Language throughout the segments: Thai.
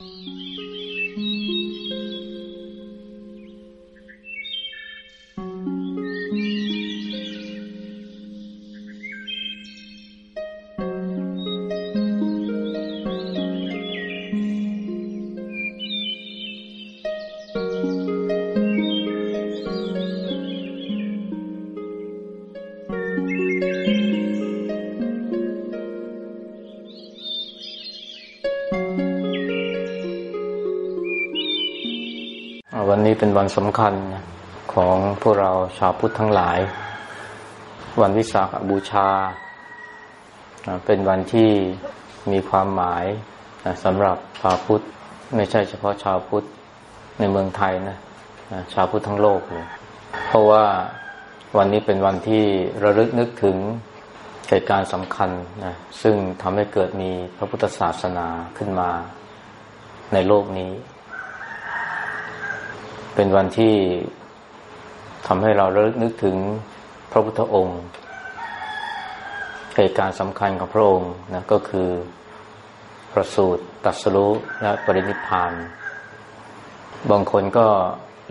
วั เป็นวันสำคัญของพวกเราชาวพุทธทั้งหลาย วันวิสาขบูชา เป็นวันที่มีความหมายสำหรับชาวพุทธ ไม่ใช่เฉพาะชาวพุทธในเมืองไทยนะชาวพุทธทั้งโลกเลยเพราะว่าวันนี้เป็นวันที่ระลึกนึกถึงเหตุการณ์สำคัญนะซึ่งทำให้เกิดมีพระพุทธศาสนาขึ้นมาในโลกนี้ เป็นวันที่ทำให้เราเลิกนึกถึงพระพุทธองค์เหตุการณ์สำคัญของพระองค์นะก็คือประสูติตัสรุและปรินิพาน บางคนก็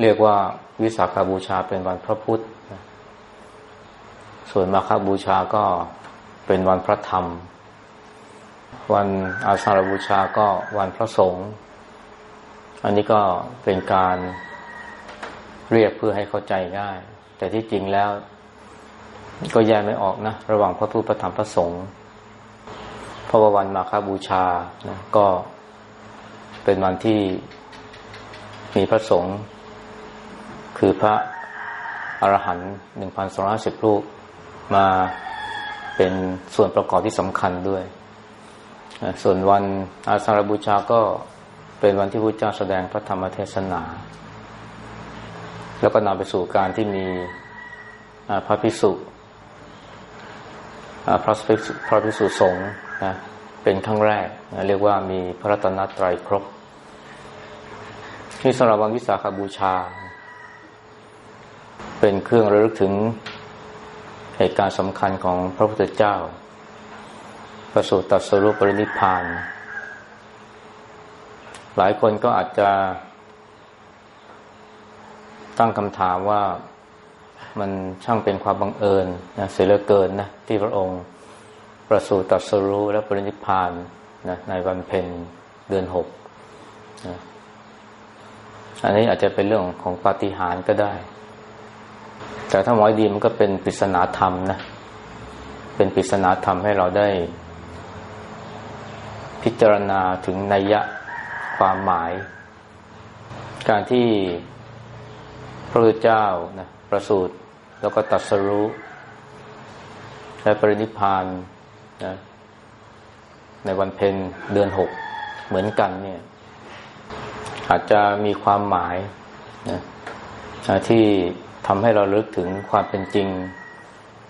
เรียกว่าวิสาขาบูชาเป็นวันพระพุทธ ส่วนมาคบูชาก็เป็นวันพระธรรม วันอาสาฬบูชาก็วันพระสงฆ์ อันนี้ก็เป็นการ เรียกเพื่อให้เข้าใจง่าย แต่ที่จริงแล้ว ก็แยกไม่ออกนะ ระหว่างพระพุทธพระธรรมพระสงฆ์พระวันมาฆบูชานะก็เป็นวันที่มีพระสงฆ์คือพระอรหันต์หนึ่งพันสองร้อยสิบรูปมาเป็นส่วนประกอบที่สำคัญด้วย ส่วนวันอาสาฬบูชาก็เป็นวันที่พระเจ้าแสดงพระธรรมเทศนา แล้วก็นำไปสู่การที่มีพระพิสุพระภิกษุพระภิกษุสงฆ์นะเป็นครั้งแรกนะเรียกว่ามีพระรัตนตรัยครบที่สำหรับวันวิสาขบูชา เป็นเครื่องระลึกถึงเหตุการณ์สำคัญของพระพุทธเจ้า ประสูติตรัสรุปปรินิพาน หลายคนก็อาจจะ ตั้งคำถามว่ามันช่างเป็นความบังเอิญนะเสียเหลือเกินนะที่พระองค์ประสูติตรัสรู้และปรินิพพานนะในวันเพ็ญเดือนหกนะอันนี้อาจจะเป็นเรื่องของปาฏิหาริย์ก็ได้ แต่ถ้ามอยดีมันก็เป็นปริศนาธรรมนะ เป็นปริศนาธรรมให้เราได้ พิจารณาถึงนัยยะความหมาย การที่ พระพุทธเจ้านะประสูติแล้วก็ตัดสรู้และปรินิพานนะในวันเพ็ญเดือนหกเหมือนกันเนี่ยอาจจะมีความหมายนะที่ทำให้เราลึกถึงความเป็นจริง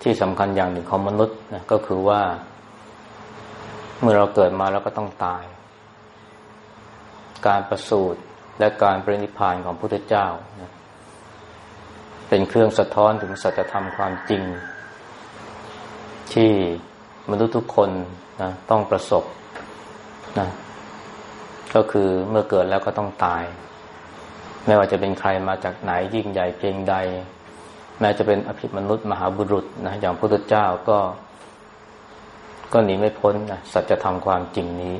ที่สำคัญอย่างหนึ่งของมนุษย์นะก็คือว่า เมื่อเราเกิดมาแล้วก็ต้องตาย การประสูติและการปรินิพานของพระพุทธเจ้านะ เป็นเครื่องสะท้อนถึงสัจธรรมความจริง ที่มนุษย์ทุกคนนะต้องประสบนะก็คือเมื่อเกิดแล้วก็ต้องตาย ไม่ว่าจะเป็นใครมาจากไหนยิ่งใหญ่เพียงใด แม้จะเป็นอภิมนุษย์มหาบุรุษนะอย่างพระพุทธเจ้าก็ ก็หนีไม่พ้นนะสัจธรรมความจริงนี้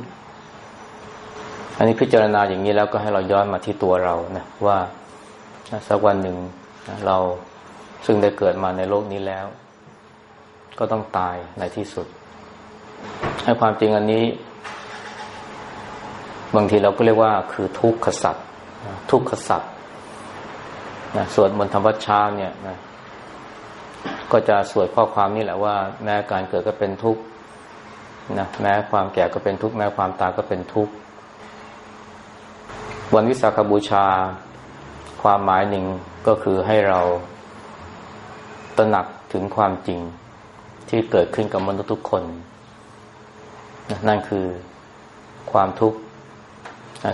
อันนี้พิจารณาอย่างนี้แล้วก็ให้เราย้อนมาที่ตัวเรานะว่าสักวันหนึ่ง เราซึ่งได้เกิดมาในโลกนี้แล้ว ก็ต้องตายในที่สุด ให้ความจริงอันนี้ บางทีเราก็เรียกว่า คือทุกขสัตว์ทุกขสัตว์นะสวดมนต์ธรรมวัชชาเนี่ยนะก็จะสวดข้อความนี่แหละว่า แม้การเกิดก็เป็นทุกข์นะแม้ความแก่ก็เป็นทุกข์แม้ความตายก็เป็นทุกข์วันวิสาขบูชา ความหมายหนึ่ง ก็คือให้เราตระหนักถึงความจริงที่เกิดขึ้นกับมนุษย์ทุกคน นั่นคือความทุกข์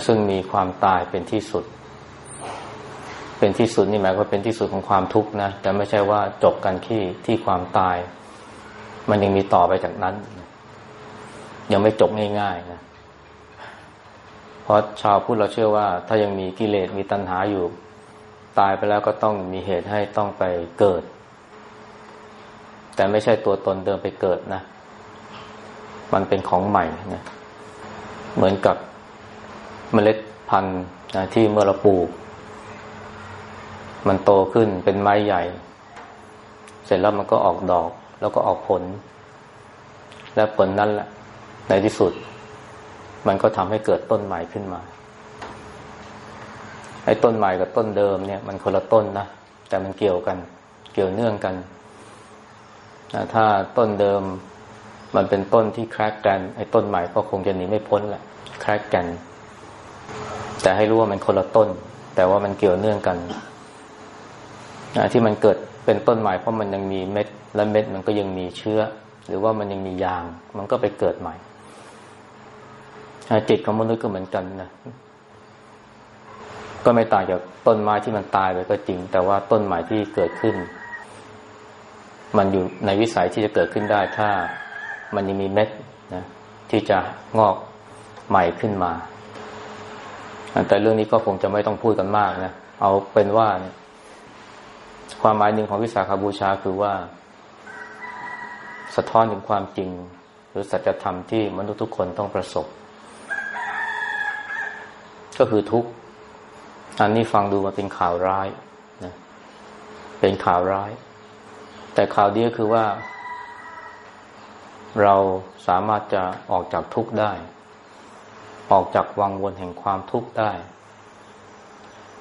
ซึ่งมีความตายเป็นที่สุด เป็นที่สุดนี่หมายว่าเป็นที่สุดของความทุกข์นะแต่ไม่ใช่ว่าจบกันที่ที่ความตาย มันยังมีต่อไปจากนั้น ยังไม่จบง่ายๆนะเพราะชาวพุทธเราเชื่อว่า ถ้ายังมีกิเลสมีตัณหาอยู่ ตายไปแล้วก็ต้องมีเหตุให้ต้องไปเกิด แต่ไม่ใช่ตัวตนเดิมไปเกิดนะ มันเป็นของใหม่นะเหมือนกับเมล็ดพันธุ์นะที่เมื่อเราปลูก มันโตขึ้นเป็นไม้ใหญ่ เสร็จแล้วมันก็ออกดอก แล้วก็ออกผล และผลนั้นแหละในที่สุด มันก็ทำให้เกิดต้นใหม่ขึ้นมา ไอ้ต้นใหม่กับต้นเดิมเนี่ย มันคนละต้นนะแต่มันเกี่ยวกัน เกี่ยวเนื่องกันถ้าต้นเดิมมันเป็นต้นที่แครกกันไอ้ต้นใหม่ก็คงจะหนีไม่พ้นแหละแครกกัน แต่ให้รู้ว่ามันคนละต้น แต่ว่ามันเกี่ยวเนื่องกันที่มันเกิดเป็นต้นใหม่เพราะมันยังมีเม็ด และเม็ดมันก็ยังมีเชื้อ หรือว่ามันยังมียาง มันก็ไปเกิดใหม่จิตของมนุษย์ก็เหมือนกันนะ ก็ไม่ต่างจากต้นไม้ที่มันตายไปก็จริง แต่ว่าต้นใหม่ที่เกิดขึ้น มันอยู่ในวิสัยที่จะเกิดขึ้นได้ ถ้ามันยังมีเม็ดนะที่จะงอกใหม่ขึ้นมา แต่เรื่องนี้ก็คงจะไม่ต้องพูดกันมากนะเอาเป็นว่า ความหมายหนึ่งของวิสาขาบูชาคือว่า สะท้อนถึงความจริง หรือสัจธรรมที่มนุษย์ทุกคนต้องประสบ ก็คือทุกข์ อันนี้ฟังดูมาเป็นข่าวร้ายนะเป็นข่าวร้าย แต่ข่าวดีก็คือว่า เราสามารถจะออกจากทุกข์ได้ ออกจากวังวนแห่งความทุกข์ได้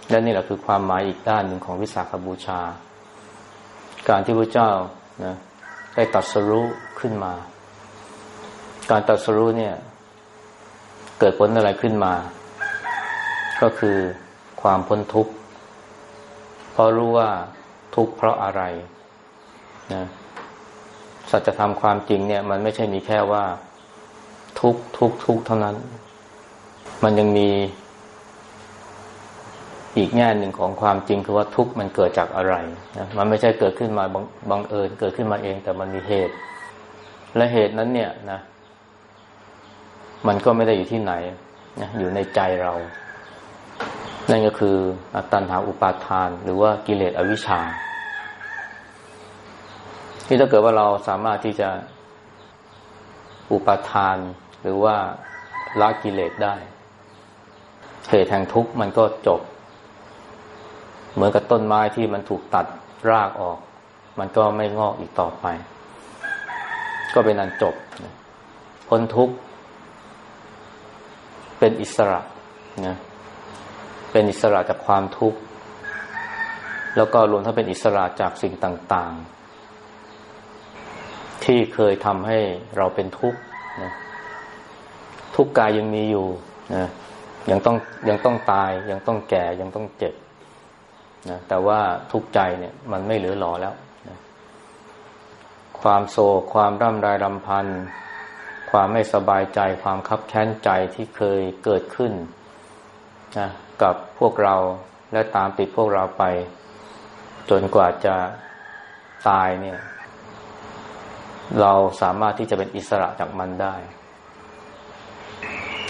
และนี่แหละคือความหมายอีกด้านหนึ่งของวิสาขบูชา การที่พระเจ้านะได้ตัดสรู้ขึ้นมา การตัดสรู้เนี่ย เกิดผลอะไรขึ้นมา ก็คือ ความพ้นทุกข์เพราะรู้ว่าทุกข์เพราะอะไรนะสัจธรรมความจริงเนี่ย มันไม่ใช่มีแค่ว่า ทุกทุกทุกเท่านั้น มันยังมี อีกแง่หนึ่งของความจริงคือว่าทุกมันเกิดจากอะไรนะมันไม่ใช่เกิดขึ้นมาบางบังเอิญเกิดขึ้นมาเอง แต่มันมีเหตุ และเหตุนั้นเนี่ยนะมันก็ไม่ได้อยู่ที่ไหนนะอยู่ในใจเรา นั่นก็คือตัณหาอุปาทาน หรือว่ากิเลสอวิชชา ที่ถ้าเกิดว่าเราสามารถที่จะอุปาทาน หรือว่าละกิเลสได้เหตุแห่งทุกข์มันก็จบ เหมือนกับต้นไม้ที่มันถูกตัดรากออก มันก็ไม่งอกอีกต่อไป ก็เป็นอันจบพ้นทุกข์เป็นอิสระนะ เป็นอิสระจากความทุกข์ แล้วก็รวมทั้งเป็นอิสระจากสิ่งต่าง ๆ ที่เคยทำให้เราเป็นทุกข์นะทุกกายยังมีอยู่นะยังต้องยังต้องตายยังต้องแก่ยังต้องเจ็บนะแต่ว่าทุกใจเนี่ยมันไม่เหลือหลอแล้วนะความโศกความร่ำไรรำพัน ความไม่สบายใจ ความคับแค้นใจที่เคยเกิดขึ้นนะ กับพวกเราและตามติดพวกเราไป จนกว่าจะตายเนี่ย เราสามารถที่จะเป็นอิสระจากมันได้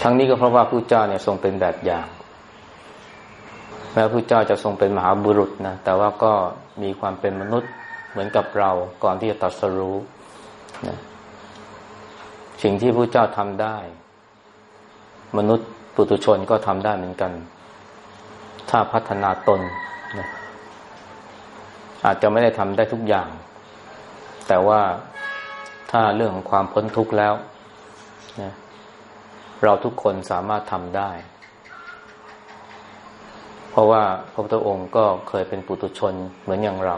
ทั้งนี้ก็เพราะว่าพระเจ้าเนี่ยทรงเป็นแบบอย่างแม้พระเจ้าจะทรงเป็นมหาบุรุษนะแต่ว่าก็มีความเป็นมนุษย์เหมือนกับเราก่อนที่จะตัดสรู้นะสิ่งที่พระเจ้าทำได้ มนุษย์ปุถุชนก็ทำได้เหมือนกัน ถ้าพัฒนาตนนะอาจจะไม่ได้ทำได้ทุกอย่าง แต่ว่าถ้าเรื่องของความพ้นทุกข์แล้วนะเราทุกคนสามารถทำได้ เพราะว่าพระพุทธองค์ก็เคยเป็นปุตุชนเหมือนอย่างเรา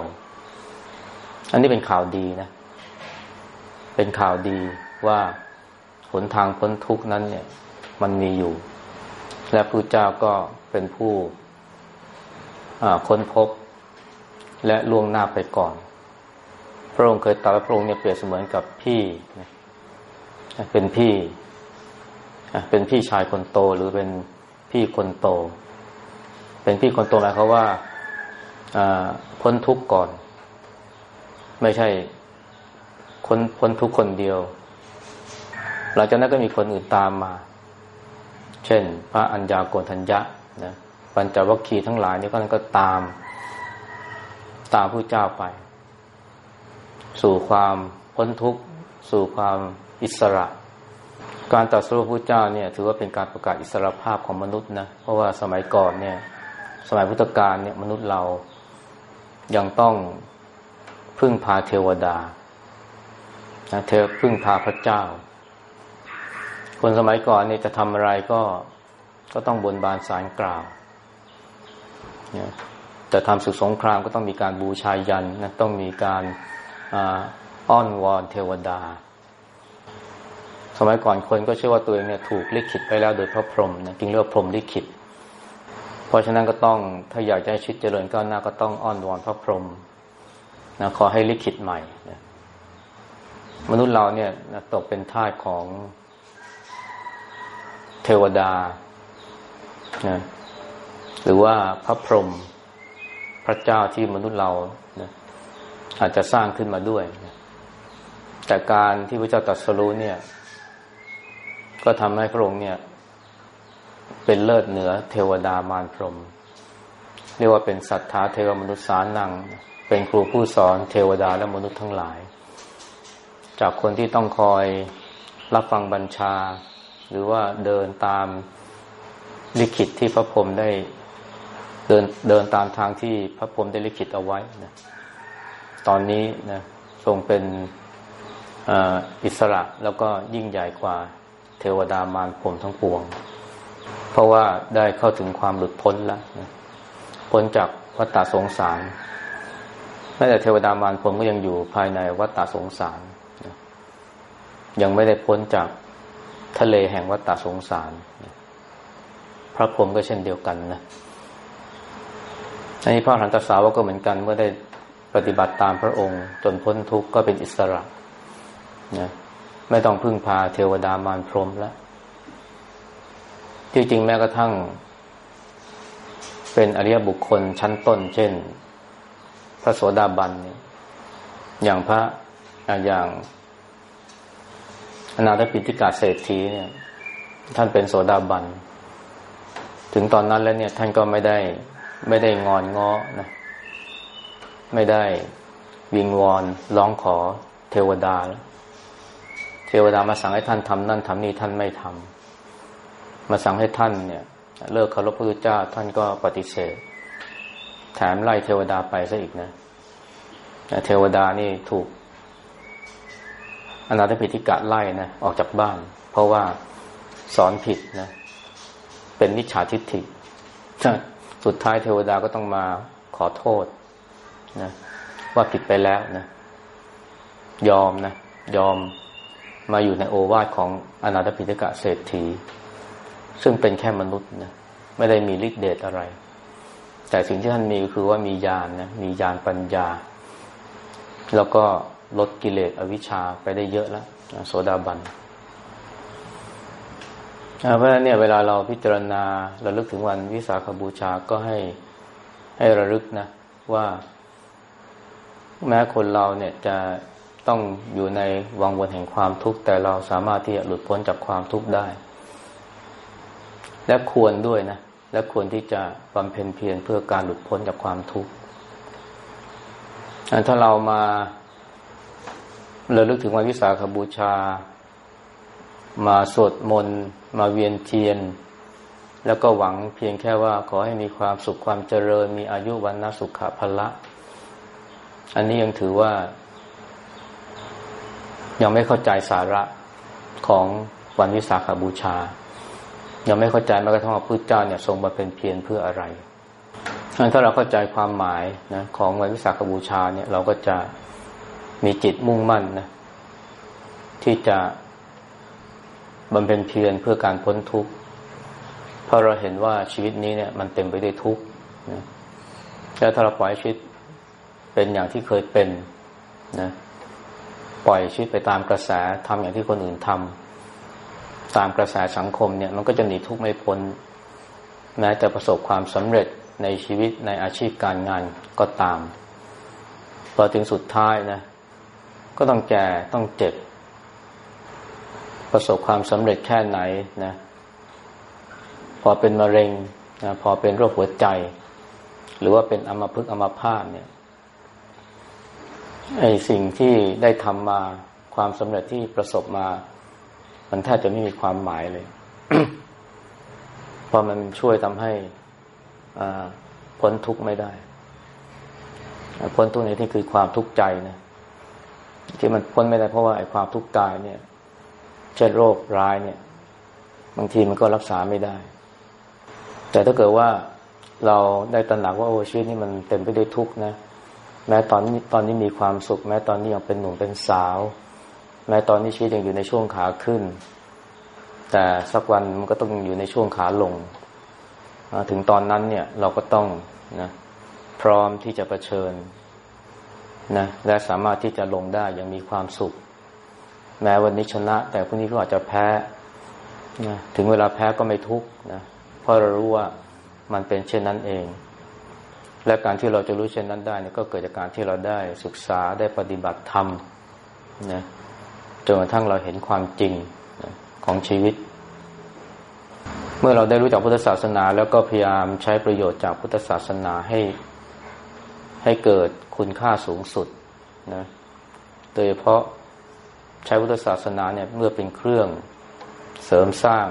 อันนี้เป็นข่าวดีนะ เป็นข่าวดีว่าหนทางพ้นทุกข์นั้นเนี่ย มันมีอยู่ และพระเจ้าก็เป็นผู้ ค้นพบ และล่วงหน้าไปก่อน พระองค์เคยตรัสพระองค์เนี่ยเปรียบเสมือนกับพี่เป็นพี่เป็นพี่ชายคนโตหรือเป็นพี่คนโต เป็นพี่คนโตหมายความว่าพ้นทุกข์ก่อน ไม่ใช่คนพ้นทุกข์คนเดียว หลังจากนั้นก็มีคนอื่นตามมา เช่น พระอัญญาโกณทัญญะนะ ปัญจวัคคีย์ทั้งหลายนี่ก็ก็ตาม ตามผู้เจ้าไป สู่ความพ้นทุกข์ สู่ความอิสระ การตัดสู้พระเจ้าเนี่ย ถือว่าเป็นการประกาศอิสระภาพของมนุษย์นะเพราะว่าสมัยก่อนเนี่ย สมัยพุทธกาลเนี่ยมนุษย์เรายังต้องพึ่งพาเทวดาเทวพึ่งพาพระเจ้า คนสมัยก่อนเนี่ยจะทำอะไรก็ก็ต้องบนบานสารกล่าว จะทำศึกสงครามก็ต้องมีการบูชายันนะต้องมีการอ้อนวอนเทวดา สมัยก่อนคนก็เชื่อว่าตัวเองเนี่ยถูกลิขิตไปแล้วโดยพระพรหมนะจึงเรียกว่าพรหมลิขิต เพราะฉะนั้นก็ต้องถ้าอยากจะให้ชีวิตเจริญก้าวหน้าก็ต้องอ้อนวอนพระพรหมนะขอให้ลิขิตใหม่นะมนุษย์เราเนี่ยนะตกเป็นทาสของเทวดานะ หรือว่าพระพรหมพระเจ้าที่มนุษย์เรานะอาจจะสร้างขึ้นมาด้วยนะแต่การที่พระเจ้าตรัสรู้เนี่ย ก็ทำให้พระองค์เนี่ย เป็นเลิศเหนือเทวดามารพรหมเรียกว่าเป็นศรัทธาเทวมนุษย์สานัง เป็นครูผู้สอนเทวดาและมนุษย์ทั้งหลาย จากคนที่ต้องคอยรับฟังบัญชา หรือว่าเดินตามลิขิตที่พระพรหมได้ เดินเดินตามทางที่พระพรหมได้ลิขิตเอาไว้นะตอนนี้นะทรงเป็นอิสระแล้วก็ยิ่งใหญ่กว่าเทวดามารพรมทั้งปวง เพราะว่าได้เข้าถึงความหลุดพ้นแล้วนะพ้นจากวัฏฏสงสารแม้แต่เทวดามารพรมก็ยังอยู่ภายในวัฏฏสงสารนะยังไม่ได้พ้นจากทะเลแห่งวัฏฏสงสารนะพระพรหมก็เช่นเดียวกันนะ อันนี้พระหันตสาวก็เหมือนกัน เมื่อได้ปฏิบัติตามพระองค์ จนพ้นทุกข์ก็เป็นอิสระนะไม่ต้องพึ่งพาเทวดามารพรมแล้วที่จริงแม้กระทั่ง เป็นอริยบุคคลชั้นต้น เช่น พระโสดาบันเนี่ยอย่างพระอย่างอนาถปิฎกาเศรษฐีเนี่ย ท่านเป็นโสดาบัน ถึงตอนนั้นแล้วเนี่ย ท่านก็ไม่ได้ ไม่ได้งอนง้อนะ ไม่ได้วิงวอนร้องขอเทวดาแล้วเทวดามาสั่งให้ท่านทำนั่นทำนี่ท่านไม่ทำมาสั่งให้ท่านเนี่ย เลิกเคารพพระพุทธเจ้าท่านก็ปฏิเสธ แถมไล่เทวดาไปซะอีกนะเทวดานี่ถูกอนาถปิฎกะไล่นะออกจากบ้าน เพราะว่าสอนผิดนะ เป็นนิจฉาทิฏฐิ สุดท้ายเทวดาก็ต้องมาขอโทษนะว่าผิดไปแล้วนะ ยอมนะ ยอมมาอยู่ในโอวาทของอนาถปิฎกเศรษฐี ซึ่งเป็นแค่มนุษย์นะไม่ได้มีฤทธิ์เดชอะไร แต่สิ่งที่ท่านมีก็คือว่ามีญาณนะมีญาณปัญญา แล้วก็ลดกิเลสอวิชชาไปได้เยอะแล้วโสดาบัน เพราะฉะนั้นเนี่ยเวลาเราพิจารณาเราลึกถึงวันวิสาขบูชาก็ให้ให้ระลึกนะ ว่า แม้คนเราเนี่ยจะต้องอยู่ในวังวนแห่งความทุกข์แต่เราสามารถที่จะหลุดพ้นจากความทุกข์ได้ และควรด้วยนะ และควรที่จะบำเพ็ญเพียรเพื่อการหลุดพ้นจากความทุกข์ถ้าเรามาเราลึกถึงวันวิสาขบูชา มาสวดมนต์มาเวียนเทียน แล้วก็หวังเพียงแค่ว่าขอให้มีความสุขความเจริญ มีอายุวันนาสุขภละ อันนี้ยังถือว่า ยังไม่เข้าใจสาระของวันวิสาขาบูชา ยังไม่เข้าใจแม้กระทั่งว่าพระเจ้าเนี่ยทรงมาเป็นเพียรเพื่ออะไรถ้าเราเข้าใจความหมายนะของวันวิสาขบูชาเนี่ย เราก็จะมีจิตมุ่งมั่นนะที่จะ บำเพ็ญเพียรเพื่อการพ้นทุกข์เพราะเราเห็นว่าชีวิตนี้เนี่ยมันเต็มไปด้วยทุกข์นะแล้วถ้าเราปล่อยชีวิตเป็นอย่างที่เคยเป็นนะปล่อยชีวิตไปตามกระแสทำอย่างที่คนอื่นทำตามกระแสสังคมเนี่ย มันก็จะหนีทุกข์ไม่พ้นแม้จะประสบความสำเร็จในชีวิตในอาชีพการงานก็ตามพอถึงสุดท้ายนะ ก็ต้องแก่ต้องเจ็บ ประสบความสำเร็จแค่ไหนนะพอเป็นมะเร็งนะพอเป็นโรคหัวใจ หรือว่าเป็นอัมพฤกษ์อัมพาตเนี่ยไอสิ่งที่ได้ทำมาความสำเร็จที่ประสบมา มันแทบจะไม่มีความหมายเลย เพราะมันช่วยทำให้พ้นทุกข์ไม่ได้ พ้นทุกข์ในที่คือความทุกข์ใจนะที่มันพ้นไม่ได้เพราะว่าไอ้ความทุกข์กายเนี่ย เช่นโรคร้ายเนี่ย บางทีมันก็รักษาไม่ได้ แต่ถ้าเกิดว่าเราได้ตระหนักว่าโอ้ชีวิตนี่มันเต็มไปด้วยทุกข์นะแม้ตอนนี้ตอนนี้มีความสุข แม้ตอนนี้ยังเป็นหนุ่มเป็นสาว แม้ตอนนี้ชีวิตยังอยู่ในช่วงขาขึ้น แต่สักวันมันก็ต้องอยู่ในช่วงขาลง ถึงตอนนั้นเนี่ยเราก็ต้องนะพร้อมที่จะะเผชิญนะและสามารถที่จะลงได้อย่างมีความสุข แม้วันนี้ชนะ แต่พรุ่งนี้ก็อาจจะแพ้นะถึงเวลาแพ้ก็ไม่ทุกข์นะเพราะเรารู้ว่ามันเป็นเช่นนั้นเอง และการที่เราจะรู้เช่นนั้นได้นี่ก็เกิดจากการที่เราได้ศึกษาได้ปฏิบัติธรรมนะจนกระทั่งเราเห็นความจริงนะของชีวิต เมื่อเราได้รู้จักพุทธศาสนา แล้วก็พยายามใช้ประโยชน์จากพุทธศาสนาให้ ให้เกิดคุณค่าสูงสุดนะโดยเฉพาะ ใช้พุทธศาสนาเนี่ยเมื่อเป็นเครื่องเสริมสร้าง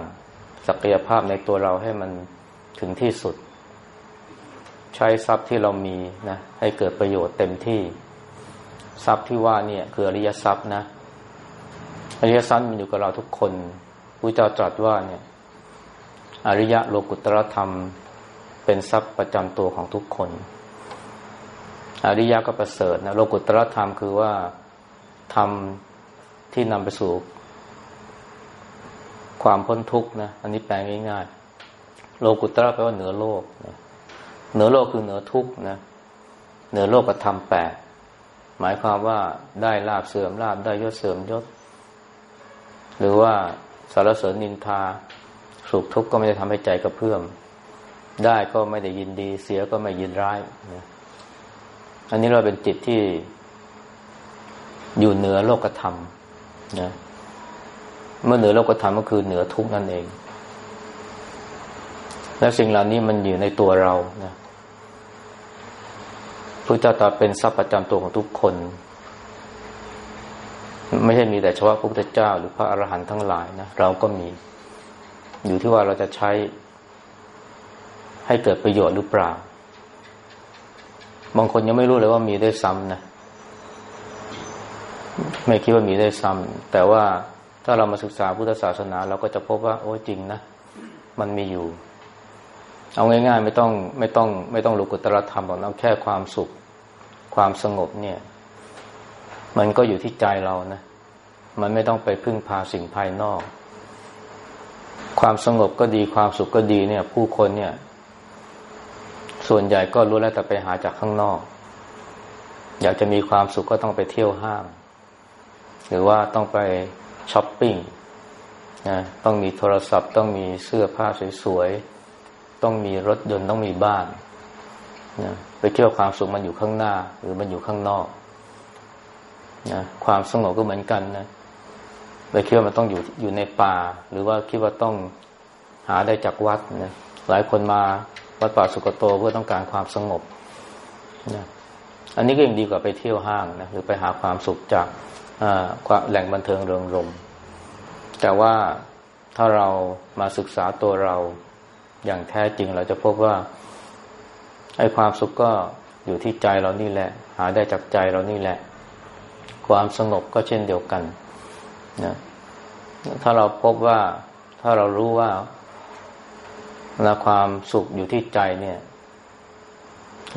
ศักยภาพในตัวเราให้มันถึงที่สุด ใช้ทรัพย์ที่เรามีนะให้เกิดประโยชน์เต็มที่ ทรัพย์ที่ว่าเนี่ยคืออริยทรัพย์นะอริยทรัพย์มันอยู่กับเราทุกคนพระเจ้าตรัสว่าเนี่ย อริยะโลกุตรธรรม เป็นทรัพย์ประจำตัวของทุกคน อริยะก็ประเสริฐนะโลกุตรธรรมคือว่าทำ ที่นำไปสู่ ความพ้นทุกข์นะอันนี้แปลง่ายๆโลกุตระแปลว่าเหนือโลกนะเหนือโลกคือเหนือทุกข์นะเหนือโลกกระทำแปดหมายความว่าได้ลาบเสื่อมลาบได้ยศเสื่อมยศ หรือว่าสารเสริญนินทา สุขทุกข์ก็ไม่ได้ทำให้ใจกระเพื่อมได้ก็ไม่ได้ยินดีเสียก็ไม่ยินร้ายนะอันนี้เราเป็นจิตที่อยู่เหนือโลกธรรม นะเมื่อเหนือโลกธรรมก็คือเหนือทุกนั่นเอง และสิ่งเหล่านี้มันอยู่ในตัวเรานะพระเจ้าตรัสเป็นทรัพย์ประจำตัวของทุกคน ไม่ใช่มีแต่เฉพาะพระพุทธเจ้า หรือพระอรหันต์ทั้งหลายนะเราก็มี อยู่ที่ว่าเราจะใช้ ให้เกิดประโยชน์หรือเปล่า บางคนยังไม่รู้เลยว่ามีได้ซ้ำนะ ไม่คิดว่ามีได้ซ้ำแต่ว่าถ้าเรามาศึกษาพุทธศาสนา เราก็จะพบว่า โอ้จริงนะมันมีอยู่ เอาง่ายๆ ไม่ต้องไม่ต้องไม่ต้องรู้กุตรธรรมหรอกเอาแค่ความสุข ความสงบเนี่ย มันก็อยู่ที่ใจเรานะมันไม่ต้องไปพึ่งพาสิ่งภายนอก ความสงบก็ดีความสุขก็ดีเนี่ย ผู้คนเนี่ย ส่วนใหญ่ก็รู้แล้วแต่ไปหาจากข้างนอก อยากจะมีความสุขก็ต้องไปเที่ยวห้าง หรือว่าต้องไปช้อปปิ้งนะต้องมีโทรศัพท์ ต้องมีเสื้อผ้าสวยๆต้องมีรถยนต์ต้องมีบ้านนะไปเที่ยวความสุขมันอยู่ข้างหน้า หรือมันอยู่ข้างนอกนะความสงบก็เหมือนกันนะไปคิดว่ามันต้องอยู่อยู่ในป่า หรือว่าคิดว่าต้องหาได้จากวัดนะหลายคนมาวัดป่าสุกโตเพื่อต้องการความสงบนะอันนี้ก็ยังดีกว่าไปเที่ยวห้างนะหรือไปหาความสุขจาก แหล่งบันเทิงเริงรมแต่ว่าถ้าเรามาศึกษาตัวเราอย่างแท้จริงเราจะพบว่าไอ้ความสุขก็อยู่ที่ใจเรานี่แหละ หาได้จากใจเรานี่แหละ ความสงบก็เช่นเดียวกันนะถ้าเราพบว่าถ้าเรารู้ว่าเวลาความสุขอยู่ที่ใจเนี่ย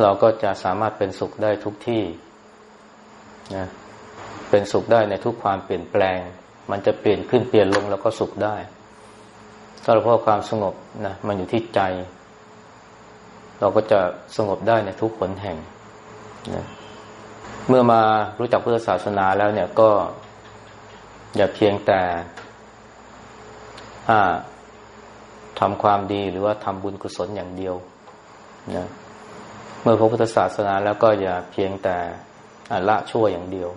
เราก็จะสามารถเป็นสุขได้ทุกที่นะ เป็นสุขได้ในทุกความเปลี่ยนแปลง มันจะเปลี่ยนขึ้นเปลี่ยนลงแล้วก็สุขได้ถ้าเราพบความสงบนะมันอยู่ที่ใจ เราก็จะสงบได้ในทุกขนแห่งนะเมื่อมารู้จักพุทธศาสนาแล้วเนี่ยก็อย่าเพียงแต่ทำความดีหรือว่าทำบุญกุศลอย่างเดียวนะเมื่อพระพุทธศาสนาแล้วก็อย่าเพียงแต่ละชั่วอย่างเดียว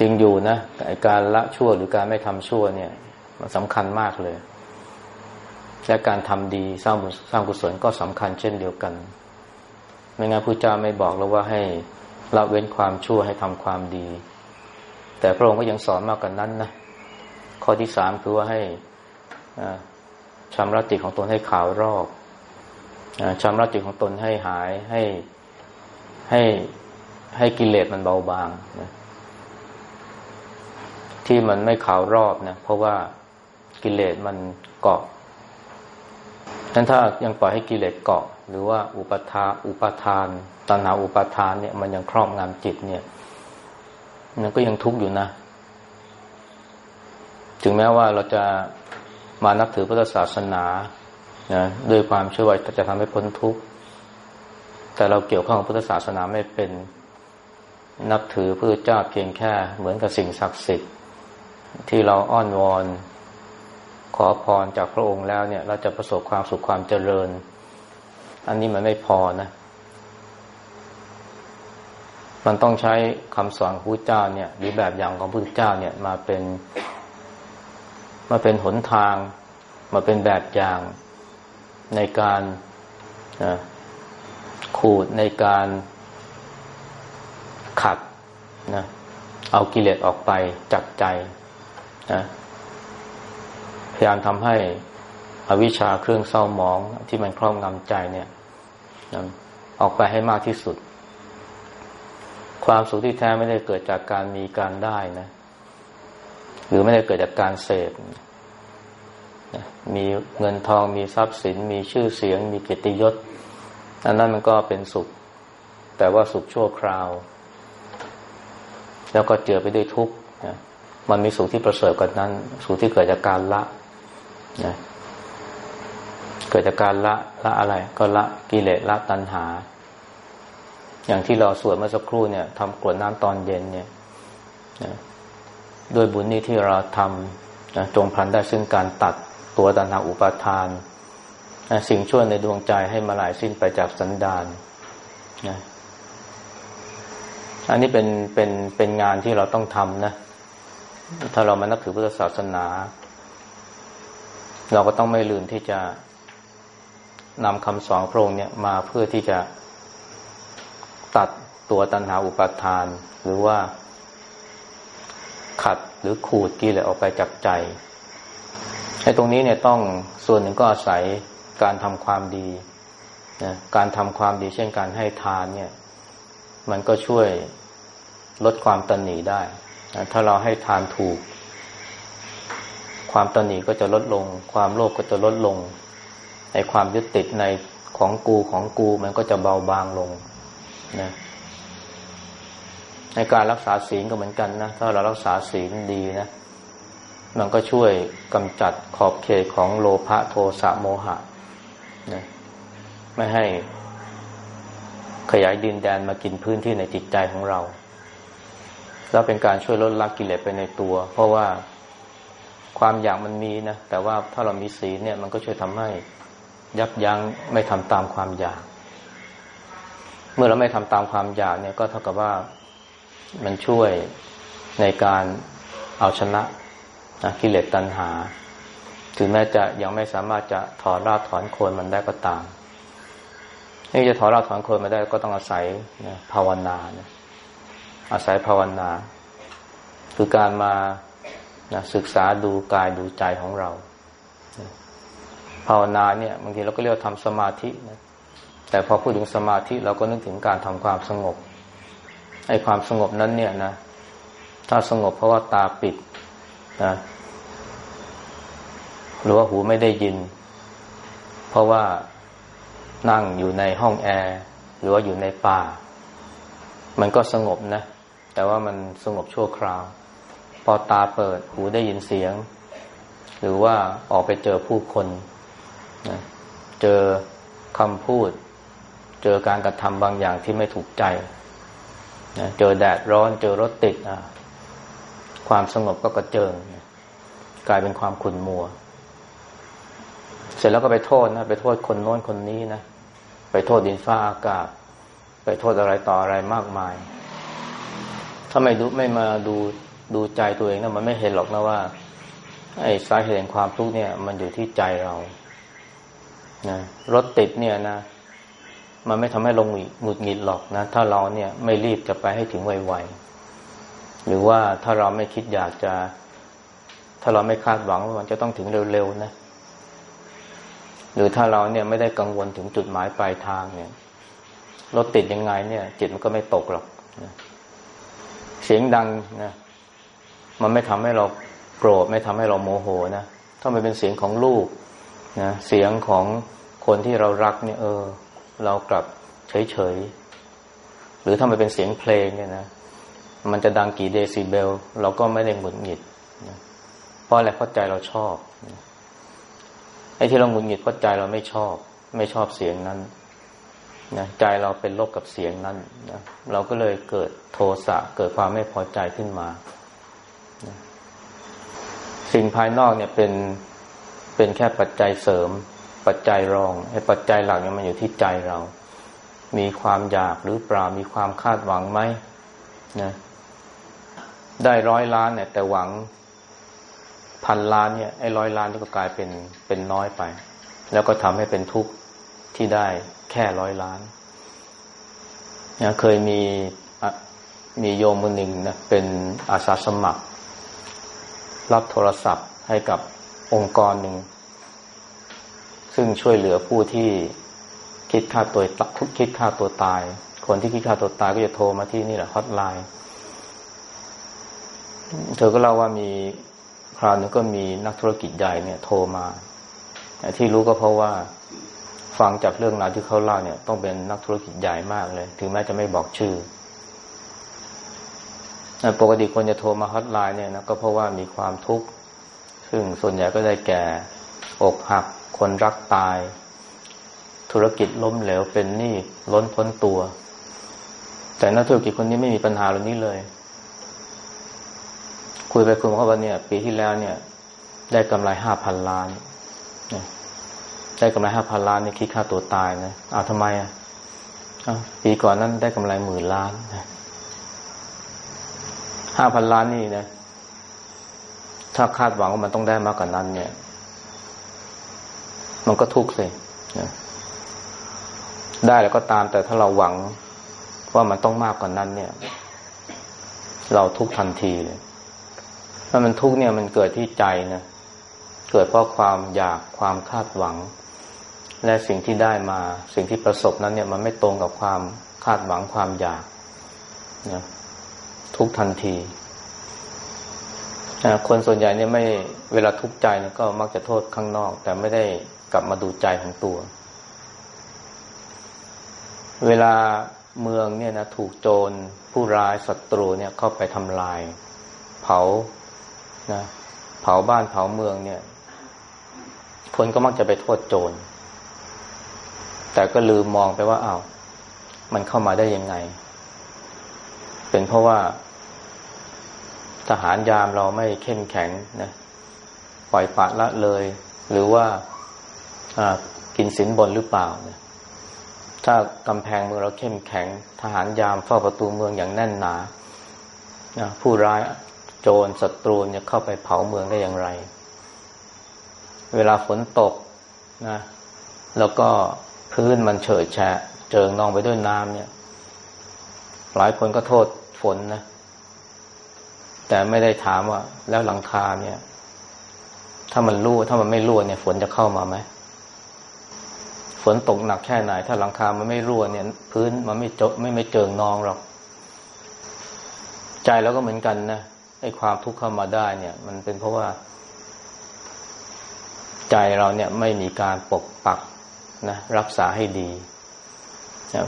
จริงอยู่นะการละชั่วหรือการไม่ทำชั่วเนี่ย มันสำคัญมากเลย และการทำดีสร้างบุญสร้างกุศลก็สำคัญเช่นเดียวกันไม่งั้นพระเจ้าไม่บอกเราว่าให้ละเว้นความชั่วให้ทำความดี แต่พระองค์ก็ยังสอนมากกว่านนั้นนะข้อที่สามคือว่าให้ชำระจิตของตนให้ขาวรอบชำระจิตของตนให้หายให้ให้ให้กิเลสมันเบาบางนะ ที่มันไม่ขาวรอบนะเพราะว่ากิเลสมันเกาะนั้นถ้ายังปล่อยให้กิเลสเกาะ หรือว่าอุปทาอุปทานตัณหาอุปทานเนี่ย มันยังครอบงำจิตเนี่ยมันก็ยังทุกข์อยู่นะ ถึงแม้ว่าเราจะมานับถือพุทธศาสนานะด้วยความเชื่อว่าจะทำให้พ้นทุกข์แต่เราเกี่ยวข้องกับพุทธศาสนาไม่เป็นนับถือพระเจ้าเพียงแค่เหมือนกับสิ่งศักดิ์สิทธิ์ ที่เราอ้อนวอน ขอพรจากพระองค์แล้วเนี่ย เราจะประสบความสุขความเจริญ อันนี้มันไม่พอนะ มันต้องใช้คำสอนของพระเจ้าเนี่ย หรือแบบอย่างของพระเจ้าเนี่ยมาเป็นมาเป็นหนทาง มาเป็นแบบอย่างในการขูดในการขัดนะเอากิเลสออกไปจากใจ นะพยายามทำให้อวิชชาเครื่องเศร้าหมองที่มันครอบงำใจเนี่ยนะออกไปให้มากที่สุด ความสุขที่แท้ไม่ได้เกิดจากการมีการได้นะ หรือไม่ได้เกิดจากการเสพมีเงินทองมีทรัพย์สิน มีชื่อเสียง มีเกียรติยศอันนั้นมันก็เป็นสุข แต่ว่าสุขชั่วคราว แล้วก็เจอไปด้วยทุกข์นะ มันมีสุขที่ประเสริฐกว่านั้น สุขที่เกิดจากการละนะเกิดจากการละละอะไร ก็ละกิเลสละตัณหา อย่างที่เราสวดเมื่อสักครู่เนี่ยทำกรวดน้ำตอนเย็นเนี่ยนะด้วยบุญนี้ที่เราทำนะจงพันได้ซึ่งการตัดตัวตัณหาอุปาทานสิ่งชั่วในดวงใจให้มาลายสิ้นไปจากสันดานนะอันนี้เป็นเป็นเป็นงานที่เราต้องทำนะ ถ้าเรามานับถือพุทธศาสนา เราก็ต้องไม่ลืมที่จะนำคำสอนพระองค์เนี่ยมาเพื่อที่จะตัดตัวตัณหาอุปาทาน หรือว่า ขัดหรือขูดกิเลสออกไปจากใจไอ้ตรงนี้เนี่ยต้องส่วนหนึ่งก็อาศัยการทำความดีนะการทำความดีเช่นการให้ทานเนี่ย มันก็ช่วยลดความตันหนีได้ ถ้าเราให้ทานถูก ความตนหนีก็จะลดลง ความโลภกก็จะลดลงในความยึดติดในของกูของกูมันก็จะเบาบางลงนะในการรักษาศีลก็เหมือนกันนะ ถ้าเรารักษาศีลดีนะ มันก็ช่วยกำจัดขอบเขตของโลภะโทสะโมหะนะไม่ให้ขยายดินแดนมากินพื้นที่ในจิตใจของเรา แล้วเป็นการช่วยลดละกิเลสไปในตัว เพราะว่าความอยากมันมีนะแต่ว่าถ้าเรามีศีลเนี่ยมันก็ช่วยทำให้ยับยั้งไม่ทำตามความอยาก เมื่อเราไม่ทำตามความอยากเนี่ยก็เท่ากับว่ามันช่วยในการเอาชนะนะกิเลสตัณหา ถึงแม้จะยังไม่สามารถจะถอนรากถอนโคนมันได้ก็ตามนี่จะถอนรากถอนโคนมาได้ก็ต้องอาศัยนะภาวนานะ อาศัยภาวนา คือการมานะศึกษาดูกายดูใจของเรา ภาวนาเนี่ยบางทีเราก็เรียกทำสมาธินะแต่พอพูดถึงสมาธิเราก็นึกถึงการทำความสงบไอ้ความสงบนั้นเนี่ยนะ ถ้าสงบเพราะว่าตาปิดนะหรือว่าหูไม่ได้ยิน เพราะว่านั่งอยู่ในห้องแอร์ หรือว่าอยู่ในป่า มันก็สงบนะ แต่ว่ามันสงบชั่วคราว พอตาเปิดหูได้ยินเสียง หรือว่าออกไปเจอผู้คนนะเจอคำพูด เจอการกระทำบางอย่างที่ไม่ถูกใจนะเจอแดดร้อน เจอรถติดอะความสงบก็กระเจิง กลายเป็นความขุ่นมัว เสร็จแล้วก็ไปโทษนะ ไปโทษคนโน้นคนนี้นะ ไปโทษดินฟ้าอากาศ ไปโทษอะไรต่ออะไรมากมาย ถ้าไม่ดูไม่มาดูดูใจตัวเองนะมันไม่เห็นหรอกนะว่า ไอ้สาเหตุแห่งความทุกข์เนี่ย มันอยู่ที่ใจเรานะรถติดเนี่ยนะ มันไม่ทำให้เราหงุดหงิดหรอกนะ ถ้าเราเนี่ยไม่รีบจะไปให้ถึงไวๆหรือว่าถ้าเราไม่คิดอยากจะ ถ้าเราไม่คาดหวังว่ามันจะต้องถึงเร็วๆนะ หรือถ้าเราเนี่ยไม่ได้กังวลถึงจุดหมายปลายทางเนี่ย รถติดยังไงเนี่ย จิตมันก็ไม่ตกหรอกเสียงดังนะมันไม่ทำให้เราโกรธไม่ทำให้เราโมโหนะถ้ามันเป็นเสียงของลูกนะเสียงของคนที่เรารักเนี่ย เออ เรากลับเฉยๆหรือถ้ามันเป็นเสียงเพลงเนี่ยนะมันจะดังกี่เดซิเบล เราก็ไม่ได้หงุดหงิดนะเพราะอะไรเพราะใจเราชอบไอ้ที่เราหงุดหงิดเพราะใจเราไม่ชอบ ไม่ชอบเสียงนั้น นะใจเราเป็นลบกับเสียงนั้นนะเราก็เลยเกิดโทสะเกิดความไม่พอใจขึ้นมานะสิ่งภายนอกเนี่ยเป็นเป็นแค่ปัจจัยเสริม ปัจจัยรองไอ้ปัจจัยหลักเนี่ยมันอยู่ที่ใจเรา มีความอยากหรือเปล่ามีความคาดหวังไหมนะได้ร้อยล้านเนี่ย แต่หวังพันล้านเนี่ยไอ้ร้อยล้านนี่ก็กลายเป็นเป็นน้อยไป แล้วก็ทำให้เป็นทุกข์ที่ได้ แค่ร้อยล้านนะเคยมีมีโยมคนหนึ่งนะเป็นอาสาสมัคร รับโทรศัพท์ให้กับองค์กรหนึ่ง ซึ่งช่วยเหลือผู้ที่คิดฆ่าตัวคิดฆ่าตัวตาย คนที่คิดฆ่าตัวตายก็จะโทรมาที่นี่แหละฮอตไลน์เธอก็เล่าว่ามีคราวนึงก็มีนักธุรกิจใหญ่เนี่ย โทรมา ที่รู้ก็เพราะว่า ฟังจากเรื่องราวที่เขาเล่าเนี่ย ต้องเป็นนักธุรกิจใหญ่มากเลย ถึงแม้จะไม่บอกชื่อปกติคนจะโทรมาฮอตไลน์เนี่ยนะก็เพราะว่ามีความทุกข์ ซึ่งส่วนใหญ่ก็ได้แก่อกหัก คนรักตาย ธุรกิจล้มเหลวเป็นหนี้ล้นพ้นตัว แต่นักธุรกิจคนนี้ไม่มีปัญหาเหล่านี้เลย คุยไปคุยมาเขาว่าเนี่ย ปีที่แล้วเนี่ย ได้กำไรห้าพันล้าน ได้กำไรห้าพันล้านนี่คิดค่าตัวตายนะอ้าวทำไมอะปีก่อนนั้นได้กำไรหมื่นล้านห้าพันล้านนี่นะ ถ้าคาดหวังว่ามันต้องได้มากกว่านั้น เนี่ย มันก็ทุกข์สิได้แล้วก็ตาม แต่ถ้าเราหวังว่ามันต้องมากกว่านั้น เนี่ย เราทุกทันทีเลยถ้ามันทุกเนี่ยมันเกิดที่ใจนะเกิดเพราะความอยากความคาดหวัง และสิ่งที่ได้มา สิ่งที่ประสบนั้นเนี่ยมันไม่ตรงกับความคาดหวังความอยากนะทุกทันทีคนส่วนใหญ่เนี่ยไม่เวลาทุกข์ใจเนี่ยก็มักจะโทษข้างนอก แต่ไม่ได้กลับมาดูใจของตัว เวลาเมืองเนี่ยนะถูกโจรผู้ร้ายศัตรูเนี่ยเข้าไปทำลาย เผานะเผาบ้านเผาเมืองเนี่ย คนก็มักจะไปโทษโจร แต่ก็ลืมมองไปว่าอา้าวมันเข้ามาได้ยังไง เป็นเพราะว่า ทหารยามเราไม่เข้มแข็งนะปล่อยปะละเลย หรือว่ากินสินบนหรือเปล่านะถ้ากำแพงเมืองเราเข้มแข็ง ทหารยามเฝ้าประตูเมืองอย่างแน่นหนานะผู้ร้ายโจรศัตรูจะเข้าไปเผาเมืองได้อย่างไร เวลาฝนตกนะ แล้วก็ พื้นมันเฉยแฉะเจิงนองไปด้วยน้ำเนี่ย หลายคนก็โทษฝนนะ แต่ไม่ได้ถามว่า แล้วหลังคาเนี่ย ถ้ามันรั่วถ้ามันไม่รั่วเนี่ย ฝนจะเข้ามาไหมฝนตกหนักแค่ไหน ถ้าหลังคามันไม่รั่วเนี่ย พื้นมันไม่จไม่ไม่เจิงนองหรอก ใจเราก็เหมือนกันนะไอ้ความทุกข์เข้ามาได้เนี่ย มันเป็นเพราะว่า ใจเราเนี่ยไม่มีการปกปัก นะรักษาให้ดีนะ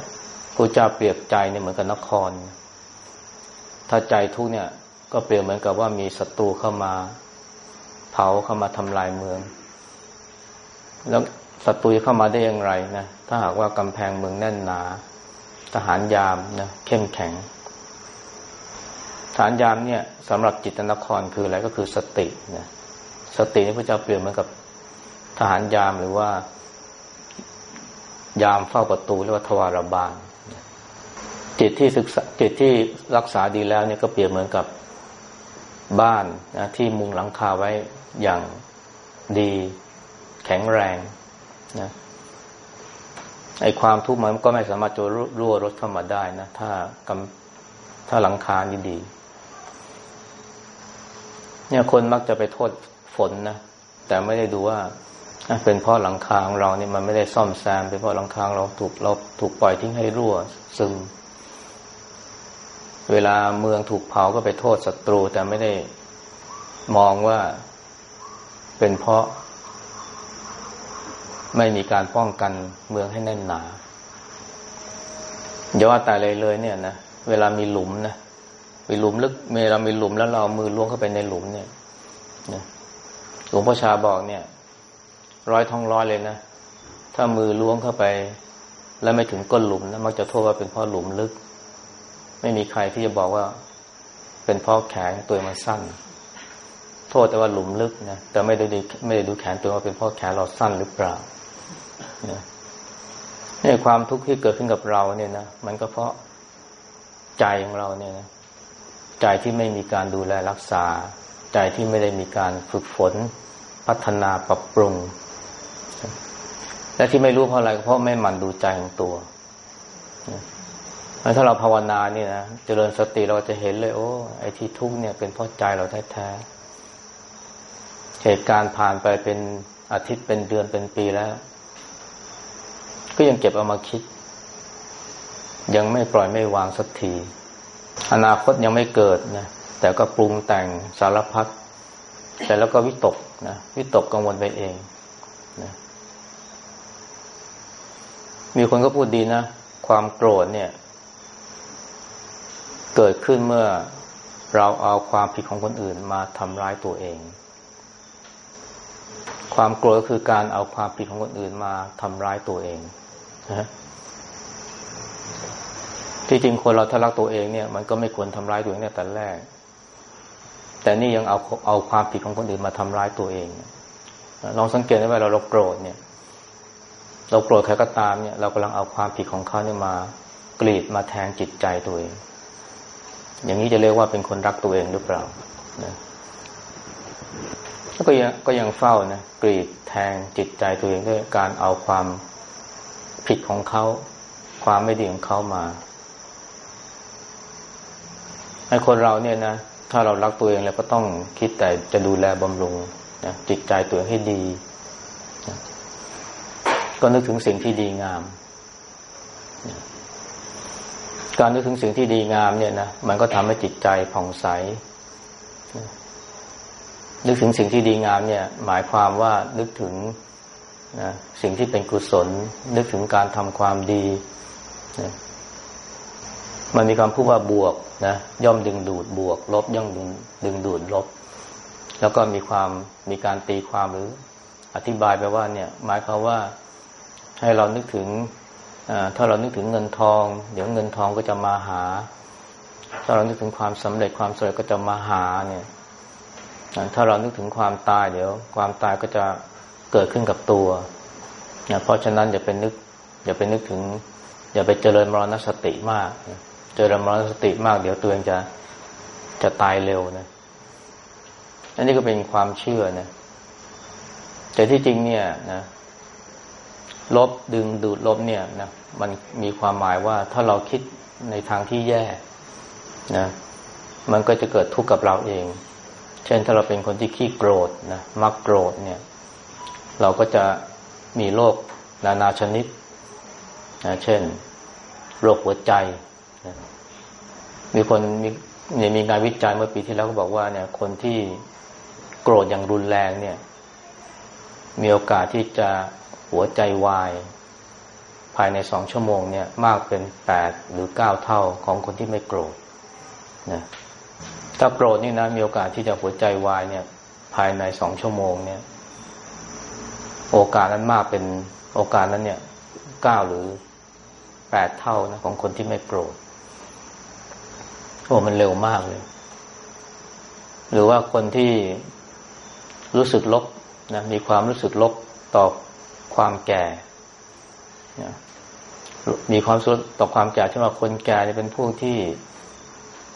พระเจ้าเปรียบใจเนี่ยเหมือนกับนคร ถ้าใจทุกเนี่ย ก็เปรียบเหมือนกับว่ามีศัตรูเข้ามา เผาเข้ามาทำลายเมือง แล้วศัตรูเข้ามาได้อย่างไรนะถ้าหากว่ากำแพงเมืองแน่นหนา ทหารยามนะเข้มแข็งทหารยามเนี่ยสำหรับจิตนครคืออะไรก็คือสตินะสตินี่พระเจ้าเปรียบเหมือนกับทหารยามหรือว่า ยามเฝ้าประตูเรียกว่าทวารบาลจิตที่ศึกษาจิตที่รักษาดีแล้วเนี่ยก็เปรียบเหมือนกับบ้านนะที่มุงหลังคาไว้อย่างดีแข็งแรงนะไอความทุกข์มันก็ไม่สามารถจะรั่วรถเข้ามาได้นะ ถ้ากำถ้าหลังคาดีดีเนี่ยคนมักจะไปโทษฝนนะ แต่ไม่ได้ดูว่า เป็นเพราะหลังคาของเราเนี่ยมันไม่ได้ซ่อมแซมเป็นเพราะหลังคาเราถูกเราถูกปล่อยทิ้งให้รั่วซึม เวลาเมืองถูกเผาก็ไปโทษศัตรู แต่ไม่ได้มองว่าเป็นเพราะ ไม่มีการป้องกันเมืองให้แน่นหนาอย่าว่าแต่เลยเลยเนี่ยนะเวลามีหลุมนะมีหลุมลึกเวลามีหลุมแล้วเรามือล้วงเข้าไปในหลุมเนี่ยหลวงพ่อชาบอกเนี่ย ร้อยท้องร้อยเลยนะ ถ้ามือล้วงเข้าไป แล้วไม่ถึงก้นหลุมนะมักจะโทษว่าเป็นเพราะหลุมลึก ไม่มีใครที่จะบอกว่า เป็นเพราะแขนตัวมันสั้น โทษแต่ว่าหลุมลึกนะแต่ไม่ได้ดูไม่ได้ดูแขนตัวว่าเป็นเพราะแขนเราสั้นหรือเปล่าเนี่ยความทุกข์ที่เกิดขึ้นกับเราเนี่ยนะมันก็เพราะใจของเราเนี่ยนะใจที่ไม่มีการดูแลรักษา ใจที่ไม่ได้มีการฝึกฝน พัฒนาปรับปรุง และที่ไม่รู้เพราะอะไรเพราะไม่หมั่นดูใจของตัวถ้าเราภาวนาเนี่ยนะเจริญสติเราจะเห็นเลย โอ้ ไอ้ที่ทุกข์เนี่ยเป็นเพราะใจเราแท้ๆเหตุการณ์ผ่านไปเป็นอาทิตย์เป็นเดือนเป็นปีแล้ว ก็ยังเก็บเอามาคิด ยังไม่ปล่อยไม่วางสักที อนาคตยังไม่เกิดนะแต่ก็ปรุงแต่งสารพัดแต่แล้วก็วิตกนะวิตกกังวลไปเองนะ มีคนก็พูดดีนะ ความโกรธเนี่ย เกิดขึ้นเมื่อเราเอาความผิดของคนอื่นมาทำร้ายตัวเอง ความโกรธก็คือการเอาความผิดของคนอื่นมาทำร้ายตัวเองนะที่จริงคนเราถ้ารักตัวเองเนี่ย มันก็ไม่ควรทำร้ายตัวเองเนี่ยแต่แรก แต่นี่ยังเอาเอาความผิดของคนอื่นมาทำร้ายตัวเองลองสังเกตได้ว่าเราเราโกรธเนี่ย เราโกรธใครก็ตามเนี่ย เรากำลังเอาความผิดของเขาเนี่ยมากรีดมาแทงจิตใจตัวเอง อย่างนี้จะเรียกว่าเป็นคนรักตัวเองหรือเปล่านะก็ยังก็ยังเฝ้านะกรีดแทงจิตใจตัวเองด้วยการเอาความผิดของเขา ความไม่ดีของเขามาไอ้คนเราเนี่ยนะถ้าเรารักตัวเองแล้วก็ต้องคิดแต่จะดูแลบำรุงนะจิตใจตัวเองให้ดี ก็นึกถึงสิ่งที่ดีงาม การนึกถึงสิ่งที่ดีงามเนี่ยนะมันก็ทำให้จิตใจผ่องใสนะนึกถึงสิ่งที่ดีงามเนี่ย หมายความว่านึกถึงนะสิ่งที่เป็นกุศล นึกถึงการทำความดีนะมันมีคำพูดว่าบวกนะย่อมดึงดูดบวก ลบย่อมดึงดึงดูดลบ แล้วก็มีความมีการตีความหรืออธิบายไปว่าเนี่ย หมายความว่า ให้เรานึกถึงถ้าเรานึกถึงเงินทอง เดี๋ยวเงินทองก็จะมาหา ถ้าเรานึกถึงความสำเร็จความสวยก็จะมาหาเนี่ยถ้าเรานึกถึงความตายเดี๋ยว ความตายก็จะเกิดขึ้นกับตัวนะเพราะฉะนั้นอย่าไปนึก อย่าไปนึกถึง อย่าไปเจริญมรณสติมาก เจริญมรณสติมาก เดี๋ยวตัวเองจะจะตายเร็วนะอันนี้ก็เป็นความเชื่อนะแต่ที่จริงเนี่ยนะ ลบดึงดูดลบเนี่ยนะมันมีความหมายว่าถ้าเราคิดในทางที่แย่นะมันก็จะเกิดทุกข์กับเราเอง เช่นถ้าเราเป็นคนที่ขี้โกรธนะมักโกรธเนี่ย เราก็จะมีโรคนานาชนิดนะเช่น โรคหัวใจมีคนมีเนี่ยมีงานวิจัยเมื่อปีที่แล้วก็บอกว่าเนี่ย คนที่โกรธอย่างรุนแรงเนี่ย มีโอกาสที่จะ หัวใจวาย ภายในสองชั่วโมงเนี่ยมากเป็นแปดหรือเก้าเท่าของคนที่ไม่โกรธนะถ้าโกรธนี่นะมีโอกาสที่จะหัวใจวายเนี่ย ภายในสองชั่วโมงเนี่ย โอกาสนั้นมากเป็นโอกาสนั้นเนี่ยเก้าหรือแปดเท่านะของคนที่ไม่โกรธโอ้มันเร็วมากเลย หรือว่าคนที่รู้สึกลบนะมีความรู้สึกลบต่อ ความแก่มีความสุขต่อความแก่เช่นว่าคนแก่เนี่ยเป็นพวกที่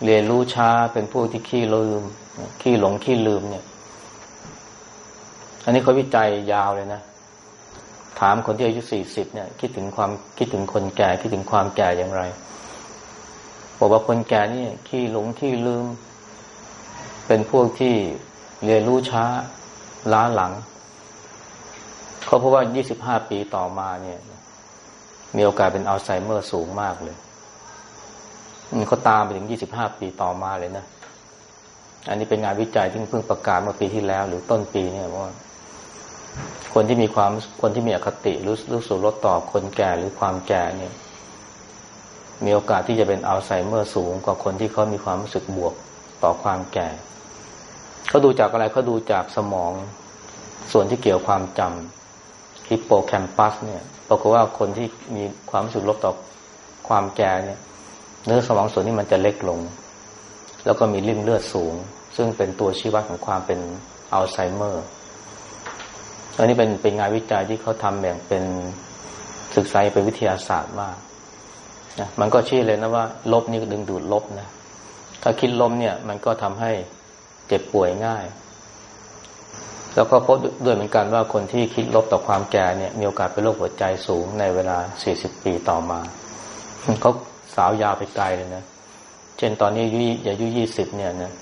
เรียนรู้ช้าเป็นพวกที่ขี้ลืม ขี้หลงขี้ลืมเนี่ย อันนี้เขาวิจัยยาวเลยนะถถามคนที่อายุสี่สิบเนี่ย คิดถึงความคิดถึงคนแก่คิดถึงความแก่อย่างไรบอกว่าคนแก่นี่ขี้หลงขี้ลืม เป็นพวกที่เรียนรู้ช้าล้าหลัง เขาพบว่ายี่สิบห้าปีต่อมาเนี่ย มีโอกาสเป็นอัลไซเมอร์สูงมากเลยเขาตามไปถึงยี่สิบห้าปีต่อมาเลยนะ อันนี้เป็นงานวิจัยที่เพิ่งประกาศเมื่อปีที่แล้ว หรือต้นปีเนี่ยว่า คนที่มีความคนที่มีอคติรู้รู้สึกลดต่อคนแก่หรือความแก่เนี่ย มีโอกาสที่จะเป็นอัลไซเมอร์สูงกว่าคนที่เขามีความรู้สึกบวกต่อความแก่เขาดูจากอะไรเขาดูจากสมองส่วนที่เกี่ยวความจำ ฮิปโปแคมปัสเนี่ยปรากฏว่าคนที่มีความรู้สึกลบต่อความแก่เนี่ย เนื้อสมองส่วนนี้มันจะเล็กลง แล้วก็มีริ่มเลือดสูง ซึ่งเป็นตัวชี้วัดของความเป็นอัลไซเมอร์อันนี้เป็นเป็นงานวิจัยที่เขาทำแบ่งเป็นศึกษาเป็นวิทยาศาสตร์มากนะมันก็ชี้เลยนะว่า ลบนี่ดึงดูดลบนะถ้าคิดลมเนี่ย มันก็ทำให้เจ็บป่วยง่าย แล้วก็พบด้วยเหมือนกันว่าคนที่คิดลบต่อความแก่เนี่ย มีโอกาสเป็นโรคหัวใจสูงในเวลา 40 ปีต่อมา เขาสาวยาวไปไกลเลยนะ เช่นตอนนี้อายุอายุ20เนี่ยนะ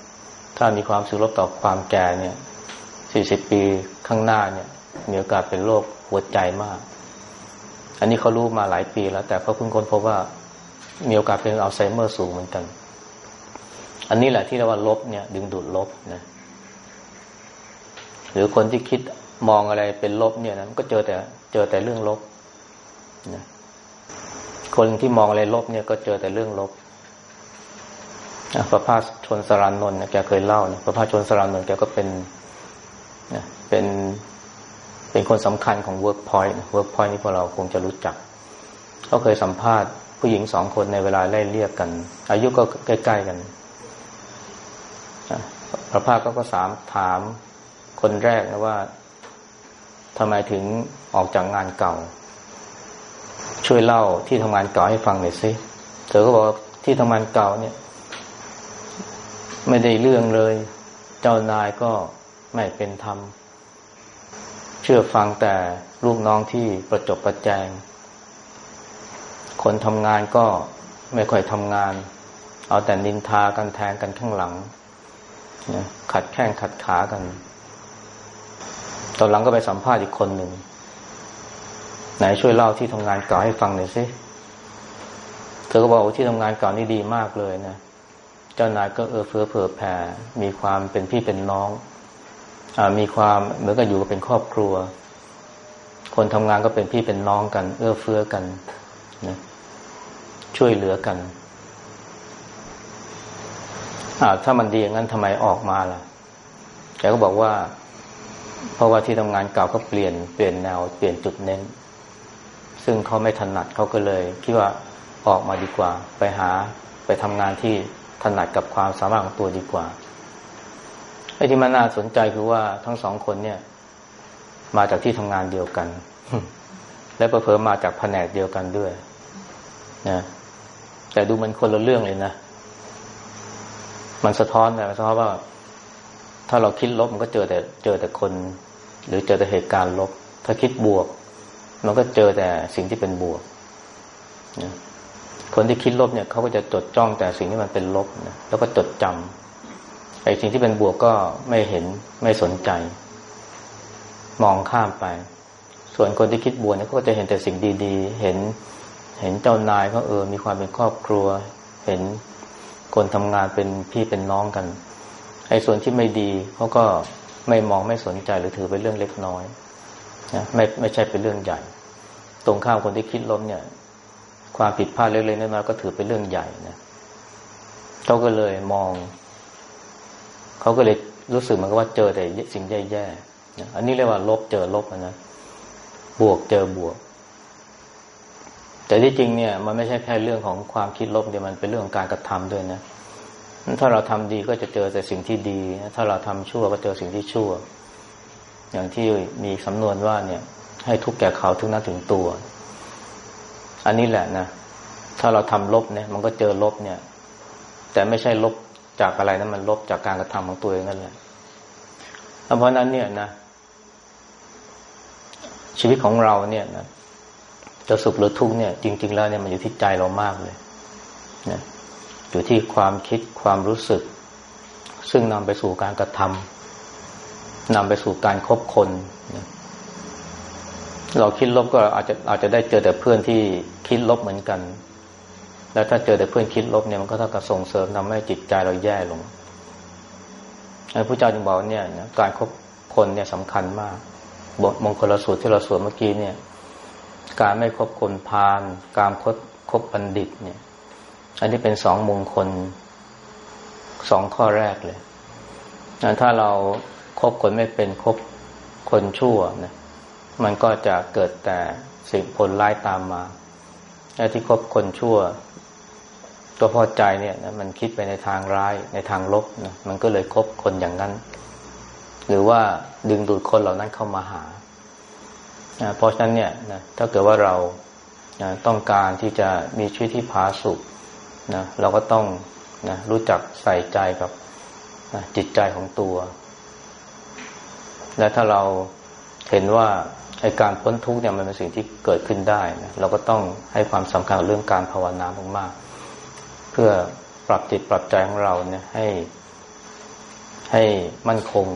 ถ้ามีความสึกลบต่อความแก่เนี่ย 40 ปีข้างหน้าเนี่ย มีโอกาสเป็นโรคหัวใจมาก อันนี้เขารู้มาหลายปีแล้ว แต่เขาเพิ่งค้นพบว่ามีโอกาสเป็นอัลไซเมอร์สูงเหมือนกัน อันนี้แหละที่เรียกว่าลบเนี่ย ดึงดูดลบนะ หรือคนที่คิดมองอะไรเป็นลบเนี่ยนะก็เจอแต่ เจอแต่เรื่องลบนะคนที่มองอะไรลบเนี่ยก็เจอแต่เรื่องลบพระพาชนสรานนท์แกเคยเล่านะพระพาชนสรานนท์แกก็เป็นนะเป็น เป็นคนสำคัญของ Workpoint Workpoint นี่พวกเราคงจะรู้จักเขาเคยสัมภาษณ์ผู้หญิงสองคนในเวลาไล่เรียกกัน อายุก็ใกล้ ๆ กันพระภาคก็สามถาม คนแรกนะว่าทำไมถึงออกจากงานเก่า ช่วยเล่าที่ทำงานเก่าให้ฟังหน่อยสิเธอก็บอกที่ทำงานเก่าเนี่ย ไม่ได้เรื่องเลย เจ้านายก็ไม่เป็นธรรม เชื่อฟังแต่ลูกน้องที่ประจบประแจง คนทำงานก็ไม่ค่อยทำงาน เอาแต่นินทากันแทงกันข้างหลัง ขัดแข้งขัดขากัน ตอนหลังก็ไปสัมภาษณ์อีกคนหนึ่งไหนช่วยเล่าที่ทำงานเก่าให้ฟังหน่อยสิเธอก็บอกว่าที่ทำงานเก่านี่ดีมากเลยนะเจ้านายก็เออเฟื้อเผื่อแผ่มีความเป็นพี่เป็นน้องอมีความเหมือนกับอยู่กับเป็นครอบครัว คนทำงานก็เป็นพี่เป็นน้องกัน เอื้อเฟื้อกันนะช่วยเหลือกันอ่าถ้ามันดีอย่างนั้นทำไมออกมาล่ะแกก็บอกว่า เพราะว่าที่ทำงานเก่าก็เปลี่ยนเปลี่ยนแนวเปลี่ยนจุดเน้น ซึ่งเขาไม่ถนัดเขาก็เลย คิดว่าออกมาดีกว่า ไปหาไปทำงานที่ถนัดกับความสามารถของตัวดีกว่าไอ้ที่มันน่าสนใจคือว่าทั้งสองคนเนี่ย มาจากที่ทำงานเดียวกัน และประเพิ่มมาจากแผนกเดียวกันด้วยนะแต่ดูมันคนละเรื่องเลยนะมันสะท้อนนะสะท้อนว่า ถ้าเราคิดลบมันก็เจอแต่เจอแต่คน หรือเจอแต่เหตุการณ์ลบ ถ้าคิดบวก มันก็เจอแต่สิ่งที่เป็นบวกนะคนที่คิดลบเนี่ยเขาก็จะจดจ้องแต่สิ่งที่มันเป็นลบนะแล้วก็จดจำไอ้สิ่งที่เป็นบวกก็ไม่เห็นไม่สนใจ มองข้ามไป ส่วนคนที่คิดบวกเนี่ยก็จะเห็นแต่สิ่งดีๆ เห็นเห็นเจ้านายเขาเออ มีความเป็นครอบครัว เห็นคนทำงานเป็นพี่เป็นน้องกัน ไอ้ส่วนที่ไม่ดีเขาก็ไม่มองไม่สนใจหรือถือเป็นเรื่องเล็กน้อยนะไม่ไม่ใช่เป็นเรื่องใหญ่ ตรงข้ามคนที่คิดล้มเนี่ย ความผิดพลาดเล็กๆน้อยๆก็ถือเป็นเรื่องใหญ่นะเขาก็เลยมองเขาก็เลยรู้สึกเหมือนกับว่าเจอแต่สิ่งแย่ๆอันนี้เรียกว่าลบเจอลบนะบวกเจอบวก แต่ที่จริงเนี่ย มันไม่ใช่แค่เรื่องของความคิดลบเดียวมันเป็นเรื่องของการกระทำด้วยนะ ถ้าเราทำดีก็จะเจอแต่สิ่งที่ดี ถ้าเราทำชั่วก็เจอสิ่งที่ชั่ว อย่างที่มีสำนวนว่าเนี่ย ให้ทุกแก่เขาทุกนั้นถึงตัว อันนี้แหละนะ ถ้าเราทำลบเนี่ย มันก็เจอลบเนี่ย แต่ไม่ใช่ลบจากอะไรนะมันลบจากการกระทำของตัวเองนั่นแหละเพราะนั้นเนี่ยนะชีวิตของเราเนี่ยนะจะสุขหรือทุกข์เนี่ย จริง ๆ แล้วเนี่ยมันอยู่ที่ใจเรามากเลยนะ อยู่ที่ความคิดความรู้สึก ซึ่งนำไปสู่การกระทำนำไปสู่การคบคน เราคิดลบก็อาจจะอาจจะได้เจอแต่เพื่อนที่คิดลบเหมือนกัน แล้วถ้าเจอแต่เพื่อนคิดลบเนี่ยมันก็เท่ากับส่งเสริมทำให้จิตใจเราแย่ลงพระเจ้าจึงบอกเนี่ยการคบคนเนี่ยสำคัญมากบทมงคลสูตรที่เราสวดเมื่อกี้เนี่ย การไม่คบคนพาลการคบคบบัณฑิตเนี่ย อันนี้เป็นสองมงคลสองข้อแรกเลยนะถ้าเราครบคนไม่เป็นคบคนชั่วนะมันก็จะเกิดแต่สิ่งผลร้ายตามมาไอ้ที่คบคนชั่ว ตัวพอใจเนี่ยนะมันคิดไปในทางร้ายในทางลบนะมันก็เลยคบคนอย่างนั้น หรือว่าดึงดูดคนเหล่านั้นเข้ามาหานะเพราะฉะนั้นเนี่ยนะถ้าเกิดว่าเรานะต้องการที่จะมีชีวิตที่ผาสุก นะเราก็ต้องนะรู้จักใส่ใจกับนะจิตใจของตัว และถ้าเราเห็นว่าไอการพ้นทุกข์เนี่ยมันเป็นสิ่งที่เกิดขึ้นได้นะเราก็ต้องให้ความสำคัญกับเรื่องการภาวนามากๆเพื่อปรับจิตปรับใจของเราเนี่ยให้ ให้มั่นคง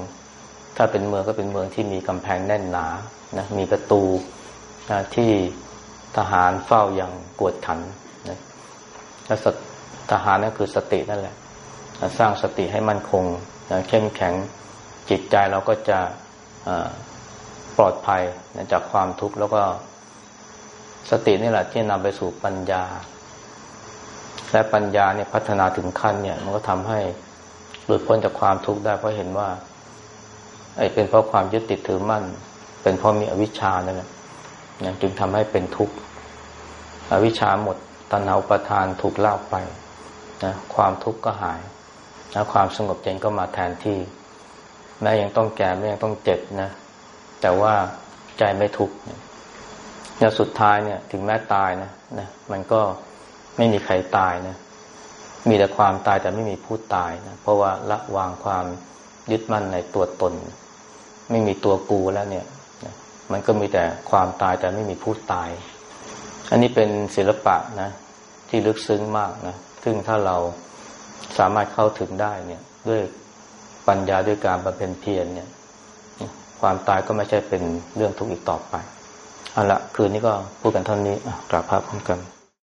ถ้าเป็นเมืองก็เป็นเมืองที่มีกำแพงแน่นหนานะมีประตูนะที่ทหารเฝ้าอย่างกวดขันนะ และทหารนั่นคือสตินั่นแหละ สร้างสติให้มั่นคงเข้มแข็งจิตใจเราก็จะปลอดภัยจากความทุกข์แล้วก็สตินี่แหละที่นำไปสู่ปัญญา และปัญญาเนี่ยพัฒนาถึงขั้นเนี่ย มันก็ทำให้หลุดพ้นจากความทุกข์ได้เพราะเห็นว่าไอ้เป็นเพราะความยึดติดถือมั่น เป็นเพราะมีอวิชชานั่นแหละจึงทำให้เป็นทุกข์อวิชชาหมด ตัณหาอุปทานถูกลาไปนะความทุกข์ก็หายนะความสงบเย็นก็มาแทนที่ แม้ยังต้องแก่แม้ยังต้องเจ็บนะ แต่ว่าใจไม่ทุกข์เนี่ยสุดท้ายเนี่ย ถึงแม้ตายนะนะมันก็ไม่มีใครตายนะมีแต่ความตายแต่ไม่มีผู้ตายนะเพราะว่าละวางความยึดมั่นในตัวตน ไม่มีตัวกูแล้วเนี่ย มันก็มีแต่ความตายแต่ไม่มีผู้ตาย อันนี้เป็นศิลปะนะ ที่ลึกซึ้งมากนะ ซึ่งถ้าเราสามารถเข้าถึงได้เนี่ย ด้วยปัญญาด้วยการบำเพ็ญเพียรเนี่ย ความตายก็ไม่ใช่เป็นเรื่องทุกข์อีกต่อไปเอาละคืนนี้ก็พูดกันเท่านี้กราบพระพร้อมกัน